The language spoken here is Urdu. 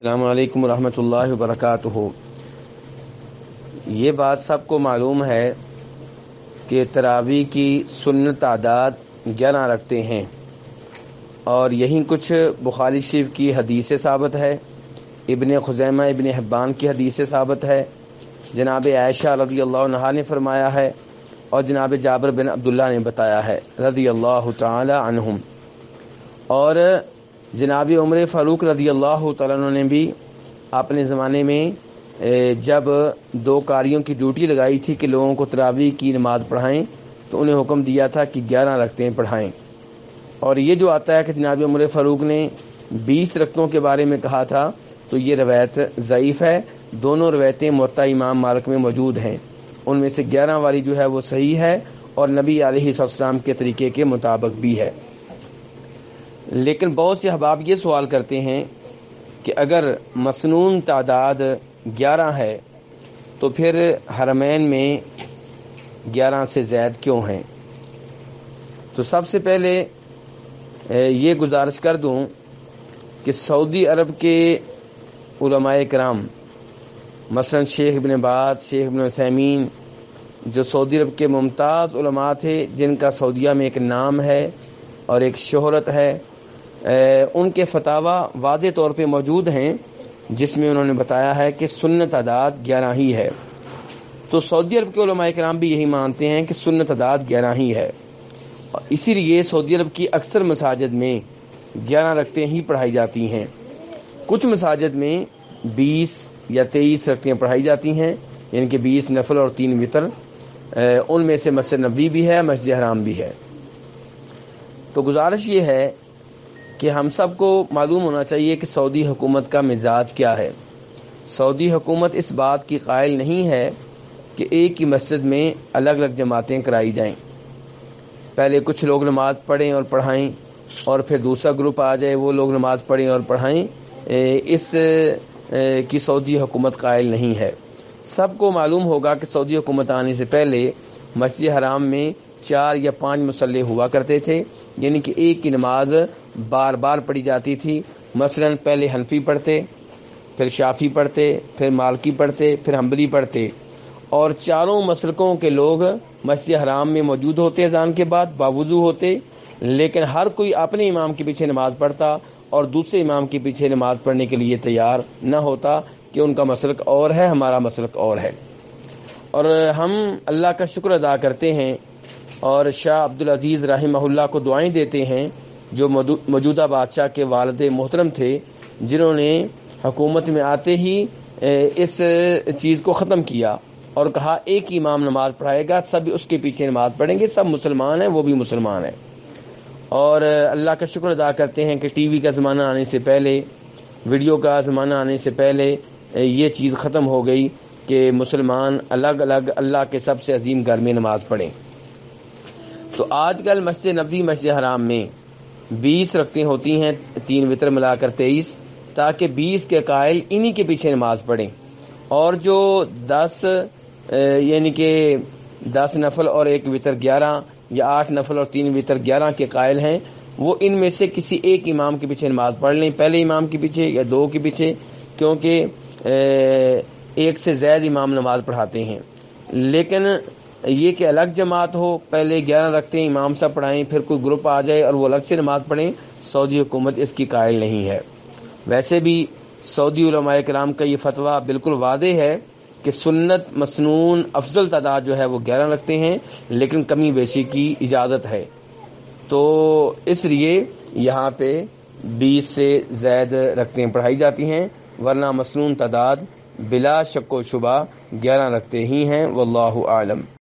السلام علیکم ورحمۃ اللہ وبرکاتہ۔ یہ بات سب کو معلوم ہے کہ تراوی کی سن تعداد گیارہ رکھتے ہیں۔ اور یہی کچھ بخاری شریف کی حدیث ثابت ہے، ابن خزیمہ، ابن حبان کی حدیث ثابت ہے۔ جناب عائشہ رضی اللہ عنہ نے فرمایا ہے اور جناب جابر بن عبداللہ نے بتایا ہے۔ رضی اللہ تعالی عنہم۔ اور جناب عمر فاروق رضی اللہ تعالیٰ نے بھی اپنے زمانے میں جب دو کاریوں کی ڈیوٹی لگائی تھی کہ لوگوں کو تراوی کی نماز پڑھائیں، تو انہیں حکم دیا تھا کہ گیارہ رکھتے پڑھائیں۔ اور یہ جو آتا ہے کہ جناب عمر فاروق نے بیس رقطوں کے بارے میں کہا تھا، تو یہ روایت ضعیف ہے۔ دونوں روایتیں معطا امام مالک میں موجود ہیں۔ ان میں سے گیارہ والی جو ہے وہ صحیح ہے اور نبی علیہ السلام کے طریقے کے مطابق بھی ہے۔ لیکن بہت سے احباب یہ سوال کرتے ہیں کہ اگر مصنون تعداد گیارہ ہے تو پھر حرمین میں گیارہ سے زائد کیوں ہیں؟ تو سب سے پہلے یہ گزارش کر دوں کہ سعودی عرب کے علماء کرام، مثلا شیخ ابن بعد شیخ ابن سیمین جو سعودی عرب کے ممتاز علماء تھے، جن کا سعودیہ میں ایک نام ہے اور ایک شہرت ہے ان کے فتح واضح طور پہ موجود ہیں، جس میں انہوں نے بتایا ہے کہ سنت تعداد گیارہ ہی ہے۔ تو سعودی عرب کے علماء کرام بھی یہی مانتے ہیں کہ سنت تعداد گیارہ ہی ہے۔ اسی لیے سعودی عرب کی اکثر مساجد میں گیارہ رکھتے ہی پڑھائی جاتی ہیں۔ کچھ مساجد میں بیس یا تیئیس رکھتے پڑھائی جاتی ہیں یعنی کہ بیس نفل اور تین وطر۔ ان میں سے مسجد نبی بھی ہے، مسجد حرام بھی ہے۔ تو گزارش یہ ہے کہ ہم سب کو معلوم ہونا چاہیے کہ سعودی حکومت کا مزاج کیا ہے۔ سعودی حکومت اس بات کی قائل نہیں ہے کہ ایک ہی مسجد میں الگ الگ جماعتیں کرائی جائیں۔ پہلے کچھ لوگ نماز پڑھیں اور پڑھائیں اور پھر دوسرا گروپ آ جائے، وہ لوگ نماز پڑھیں اور پڑھائیں۔ اس کی سعودی حکومت قائل نہیں ہے۔ سب کو معلوم ہوگا کہ سعودی حکومت آنے سے پہلے مسجد حرام میں چار یا پانچ مسلح ہوا کرتے تھے یعنی کہ ایک کی نماز بار بار پڑھی جاتی تھی۔ مثلا پہلے حنفی پڑھتے، پھر شافی پڑھتے، پھر مالکی پڑھتے، پھر حمبلی پڑھتے۔ اور چاروں مسلکوں کے لوگ مسجد حرام میں موجود ہوتے اذان کے بعد، باوضو ہوتے، لیکن ہر کوئی اپنے امام کے پیچھے نماز پڑھتا اور دوسرے امام کے پیچھے نماز پڑھنے کے لیے تیار نہ ہوتا کہ ان کا مسلک اور ہے، ہمارا مسلک اور ہے۔ اور ہم اللہ کا شکر ادا کرتے ہیں اور شاہ عبدالعزیز رحمہ اللہ کو دعائیں دیتے ہیں جو موجودہ بادشاہ کے والد محترم تھے، جنہوں نے حکومت میں آتے ہی اس چیز کو ختم کیا اور کہا، ایک ہی امام نماز پڑھائے گا، سب اس کے پیچھے نماز پڑھیں گے، سب مسلمان ہیں، وہ بھی مسلمان ہیں۔ اور اللہ کا شکر ادا کرتے ہیں کہ ٹی وی کا زمانہ آنے سے پہلے، ویڈیو کا زمانہ آنے سے پہلے یہ چیز ختم ہو گئی کہ مسلمان الگ الگ اللہ کے سب سے عظیم گھر میں نماز پڑھیں۔ تو آج کل مسجد نبی مسجد حرام میں بیس رکھتے ہوتی ہیں، تین وطر ملا کر تیئیس، تاکہ بیس کے قائل انہی کے پیچھے نماز پڑھیں۔ اور جو دس یعنی کہ دس نفل اور ایک وطر گیارہ یا آٹھ نفل اور تین وطر گیارہ کے قائل ہیں، وہ ان میں سے کسی ایک امام کے پیچھے نماز پڑھ لیں۔ پہلے امام کے پیچھے یا دو کے پیچھے، کیونکہ ایک سے زائد امام نماز پڑھاتے ہیں۔ لیکن یہ کہ الگ جماعت ہو، پہلے گیارہ رکھتے ہیں، امام صاحب پڑھائیں، پھر کوئی گروپ آ جائے اور وہ الگ سے نماز پڑھیں، سعودی حکومت اس کی قائل نہیں ہے۔ ویسے بھی سعودی علماء کرام کا یہ فتویٰ بالکل واضح ہے کہ سنت مصنون افضل تعداد جو ہے وہ گیارہ رکھتے ہیں، لیکن کمی بیشی کی اجازت ہے۔ تو اس لیے یہاں پہ بیس سے زائد رکھتے ہیں، پڑھائی جاتی ہیں، ورنہ مصنون تعداد بلا شک و شبہ گیارہ رکھتے ہی ہیں۔ واللہ عالم